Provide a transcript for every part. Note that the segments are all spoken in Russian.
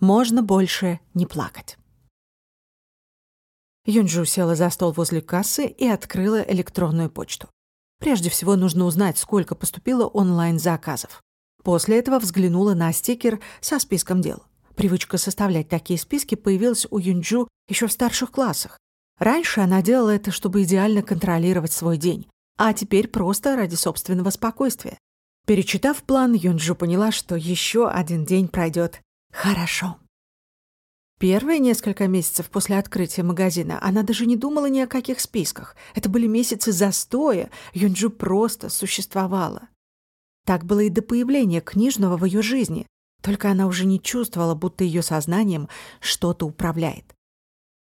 Можно больше не плакать. Юнджу села за стол возле кассы и открыла электронную почту. Прежде всего нужно узнать, сколько поступило онлайн-заказов. После этого взглянула на стикер со списком дел. Привычка составлять такие списки появилась у Юнджу еще в старших классах. Раньше она делала это, чтобы идеально контролировать свой день, а теперь просто ради собственного спокойствия. Перечитав план, Юнджу поняла, что еще один день пройдет хорошо. Первые несколько месяцев после открытия магазина она даже не думала ни о каких списках. Это были месяцы застоя, Юнджу просто существовала. Так было и до появления книжного в ее жизни, только она уже не чувствовала, будто ее сознанием что-то управляет.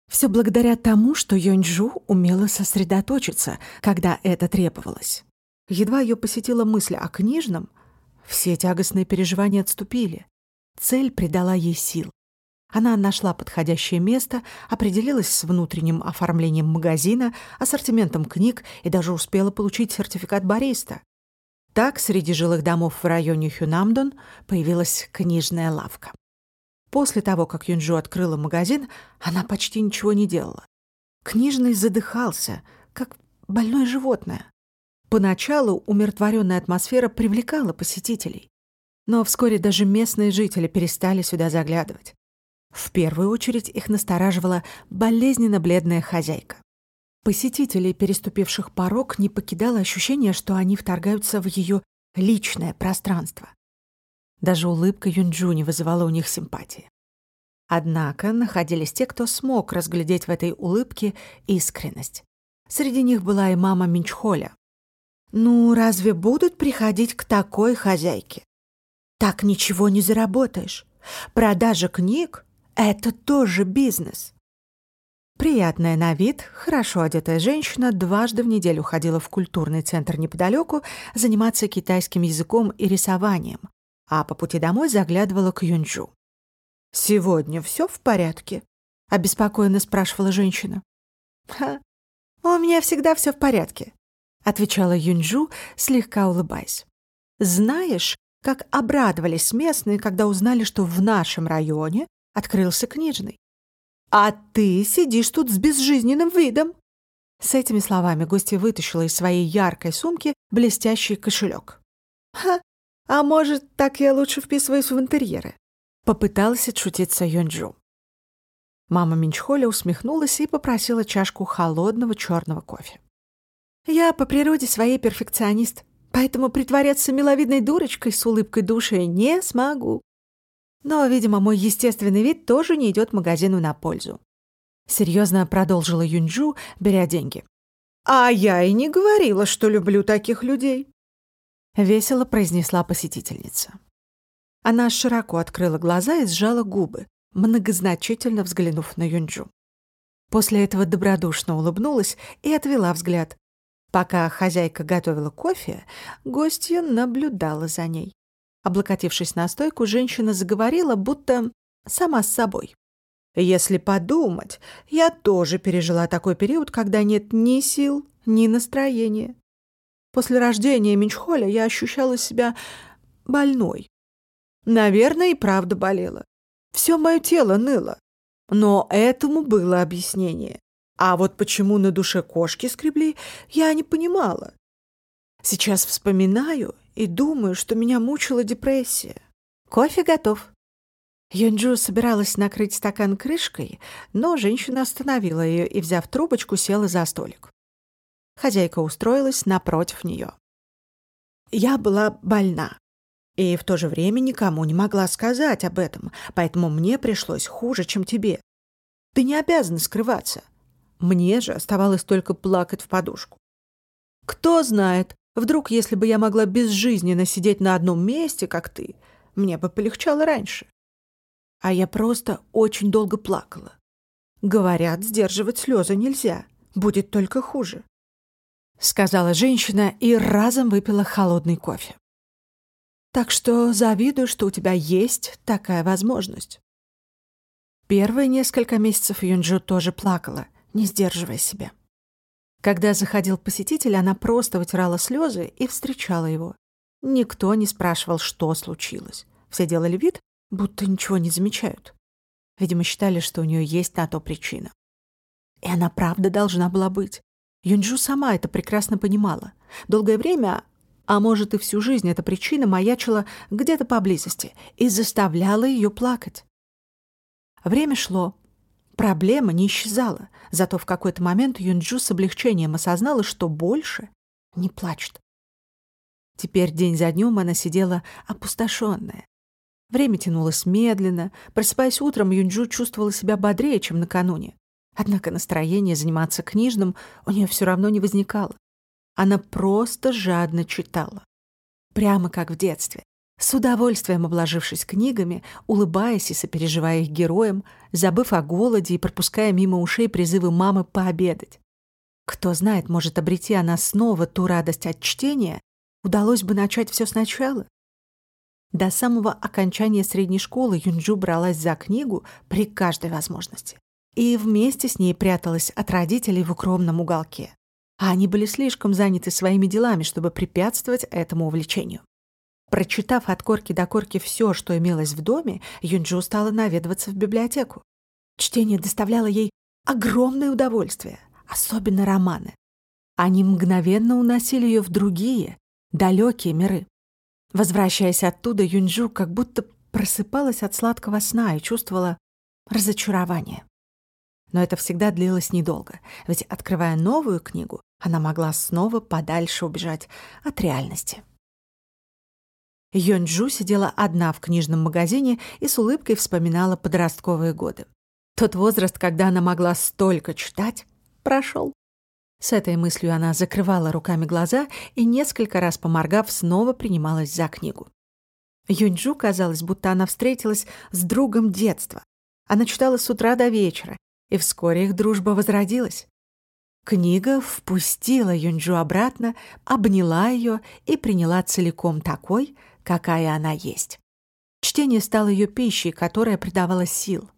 Все благодаря тому, что Юнджу умела сосредоточиться, когда это требовалось. Едва ее посетила мысль о книжном, все тягостные переживания отступили. Цель придала ей сил. Она нашла подходящее место, определилась с внутренним оформлением магазина, ассортиментом книг и даже успела получить сертификат бариста. Так среди жилых домов в районе Хюнамдон появилась книжная лавка. После того, как Юнджу открыла магазин, она почти ничего не делала. Книжный задыхался, как больное животное. Поначалу умиротворенная атмосфера привлекала посетителей. Но вскоре даже местные жители перестали сюда заглядывать. В первую очередь их настораживала болезненно бледная хозяйка. Посетителей, переступивших порог, не покидало ощущение, что они вторгаются в ее личное пространство. Даже улыбка Юнджу не вызывала у них симпатии. Однако находились те, кто смог разглядеть в этой улыбке искренность. Среди них была и мама Минчхоля. «Ну, разве будут приходить к такой хозяйке? Так ничего не заработаешь. Продажа книг это тоже бизнес. Приятная на вид, хорошо одетая женщина дважды в неделю ходила в культурный центр неподалеку заниматься китайским языком и рисованием, а по пути домой заглядывала к Юнджу. «Сегодня все в порядке?» — обеспокоенно спрашивала женщина. «Ха, у меня всегда все в порядке», — отвечала Юнджу, слегка улыбаясь. «Знаешь, как обрадовались местные, когда узнали, что в нашем районе открылся книжный. «А ты сидишь тут с безжизненным видом!» С этими словами гостья вытащила из своей яркой сумки блестящий кошелек. «Ха, а может, так я лучше вписываюсь в интерьеры?» Попыталась отшутиться Йонджу. Мама Минчхоля усмехнулась и попросила чашку холодного черного кофе. «Я по природе своей перфекционист, поэтому притворяться миловидной дурочкой с улыбкой души не смогу. Но, видимо, мой естественный вид тоже не идет магазину на пользу. Серьезно продолжила Юнджу, беря деньги. «А я и не говорила, что люблю таких людей», — весело произнесла посетительница. Она широко открыла глаза и сжала губы, многозначительно взглянув на Юнджу. После этого добродушно улыбнулась и отвела взгляд. Пока хозяйка готовила кофе, гостья наблюдала за ней. Облокотившись на стойку, женщина заговорила, будто сама с собой. «Если подумать, я тоже пережила такой период, когда нет ни сил, ни настроения. После рождения Минчхоля я ощущала себя больной. Наверное, и правда болела. Все мое тело ныло. Но этому было объяснение. А вот почему на душе кошки скребли, я не понимала. Сейчас вспоминаю и думаю, что меня мучила депрессия. Кофе готов. Юнджу собиралась накрыть стакан крышкой, но женщина остановила ее и, взяв трубочку, села за столик. Хозяйка устроилась напротив нее. Я была больна и в то же время никому не могла сказать об этом, поэтому мне пришлось хуже, чем тебе. Ты не обязана скрываться. Мне же оставалось только плакать в подушку. Кто знает, Вдруг, если бы я могла безжизненно сидеть на одном месте, как ты, мне бы полегчало раньше. А я просто очень долго плакала. Говорят, сдерживать слезы нельзя, будет только хуже. Сказала женщина и разом выпила холодный кофе. Так что завидую, что у тебя есть такая возможность. Первые несколько месяцев Юнджу тоже плакала, не сдерживая себя. Когда заходил посетитель, она просто вытирала слезы и встречала его. Никто не спрашивал, что случилось. Все делали вид, будто ничего не замечают. Видимо, считали, что у нее есть на то причина. И она правда должна была быть. Юнджу сама это прекрасно понимала. Долгое время, а может и всю жизнь, эта причина маячила где-то поблизости и заставляла ее плакать. Время шло. Проблема не исчезала, зато в какой-то момент Юнджу с облегчением осознала, что больше не плачет. Теперь день за днем она сидела опустошенная. Время тянулось медленно. Просыпаясь утром, Юнджу чувствовала себя бодрее, чем накануне. Однако настроение заниматься книжным у нее все равно не возникало. Она просто жадно читала. Прямо как в детстве. С удовольствием обложившись книгами, улыбаясь и сопереживая их героям, забыв о голоде и пропуская мимо ушей призывы мамы пообедать. Кто знает, может, обрети она снова ту радость от чтения, удалось бы начать все сначала. До самого окончания средней школы Юнджу бралась за книгу при каждой возможности и вместе с ней пряталась от родителей в укромном уголке. А они были слишком заняты своими делами, чтобы препятствовать этому увлечению. Прочитав от корки до корки все, что имелось в доме, Юнджу стала наведываться в библиотеку. Чтение доставляло ей огромное удовольствие, особенно романы. Они мгновенно уносили ее в другие, далекие миры. Возвращаясь оттуда, Юнджу как будто просыпалась от сладкого сна и чувствовала разочарование. Но это всегда длилось недолго, ведь, открывая новую книгу, она могла снова подальше убежать от реальности. Йонджу сидела одна в книжном магазине и с улыбкой вспоминала подростковые годы. Тот возраст, когда она могла столько читать, прошел. С этой мыслью она закрывала руками глаза и, несколько раз поморгав, снова принималась за книгу. Юнджу казалось, будто она встретилась с другом детства. Она читала с утра до вечера, и вскоре их дружба возродилась. Книга впустила Юнджу обратно, обняла ее и приняла целиком такой, какая она есть. Чтение стало ее пищей, которая придавала сил.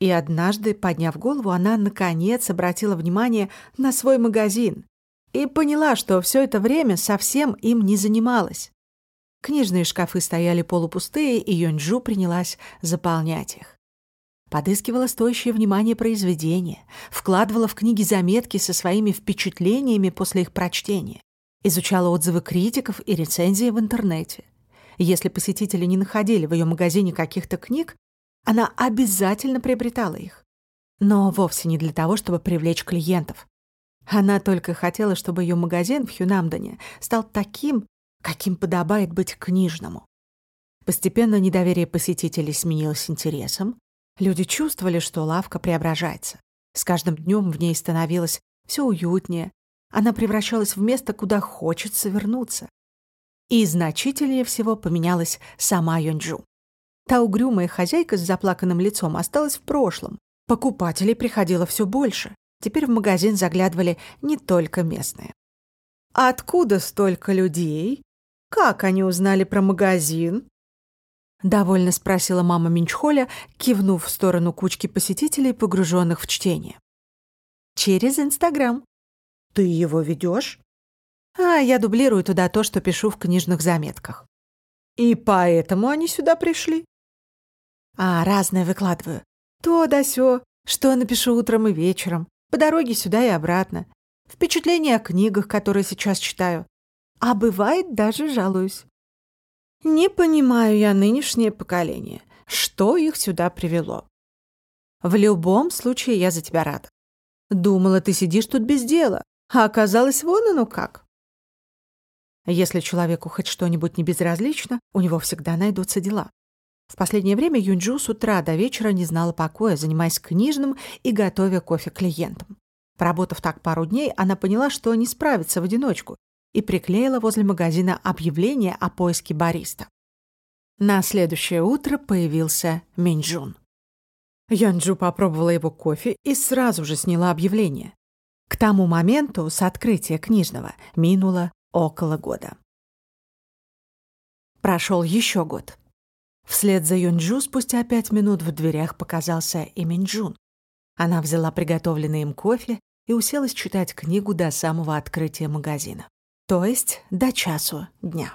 И однажды, подняв голову, она, наконец, обратила внимание на свой магазин и поняла, что все это время совсем им не занималась. Книжные шкафы стояли полупустые, и Юнджу принялась заполнять их. Подыскивала стоящее внимание произведения, вкладывала в книги заметки со своими впечатлениями после их прочтения, изучала отзывы критиков и рецензии в интернете. Если посетители не находили в ее магазине каких-то книг, она обязательно приобретала их. Но вовсе не для того, чтобы привлечь клиентов. Она только хотела, чтобы ее магазин в Хюнамдоне стал таким, каким подобает быть книжному. Постепенно недоверие посетителей сменилось интересом, Люди чувствовали, что лавка преображается. С каждым днем в ней становилось все уютнее. Она превращалась в место, куда хочется вернуться. И значительнее всего поменялась сама Йонджу. Та угрюмая хозяйка с заплаканным лицом осталась в прошлом. Покупателей приходило все больше. Теперь в магазин заглядывали не только местные. «Откуда столько людей? Как они узнали про магазин?» — довольно спросила мама Минчхоля, кивнув в сторону кучки посетителей, погруженных в чтение. «Через Инстаграм». «Ты его ведешь? «А я дублирую туда то, что пишу в книжных заметках». «И поэтому они сюда пришли?» «А, разное выкладываю. То да сё, что напишу утром и вечером, по дороге сюда и обратно. Впечатления о книгах, которые сейчас читаю. А бывает, даже жалуюсь. Не понимаю я нынешнее поколение. Что их сюда привело? В любом случае я за тебя рада. Думала, ты сидишь тут без дела, а оказалось вон оно как. Если человеку хоть что-нибудь не безразлично, у него всегда найдутся дела. В последнее время Юнджу с утра до вечера не знала покоя, занимаясь книжным и готовя кофе клиентам. Поработав так пару дней, она поняла, что не справится в одиночку, и приклеила возле магазина объявление о поиске бариста. На следующее утро появился Минджун. Янджу попробовала его кофе и сразу же сняла объявление. К тому моменту с открытия книжного минуло около года. Прошел еще год. Вслед за Юнджу спустя пять минут в дверях показался и Минджун. Она взяла приготовленный им кофе и уселась читать книгу до самого открытия магазина то есть до часу дня.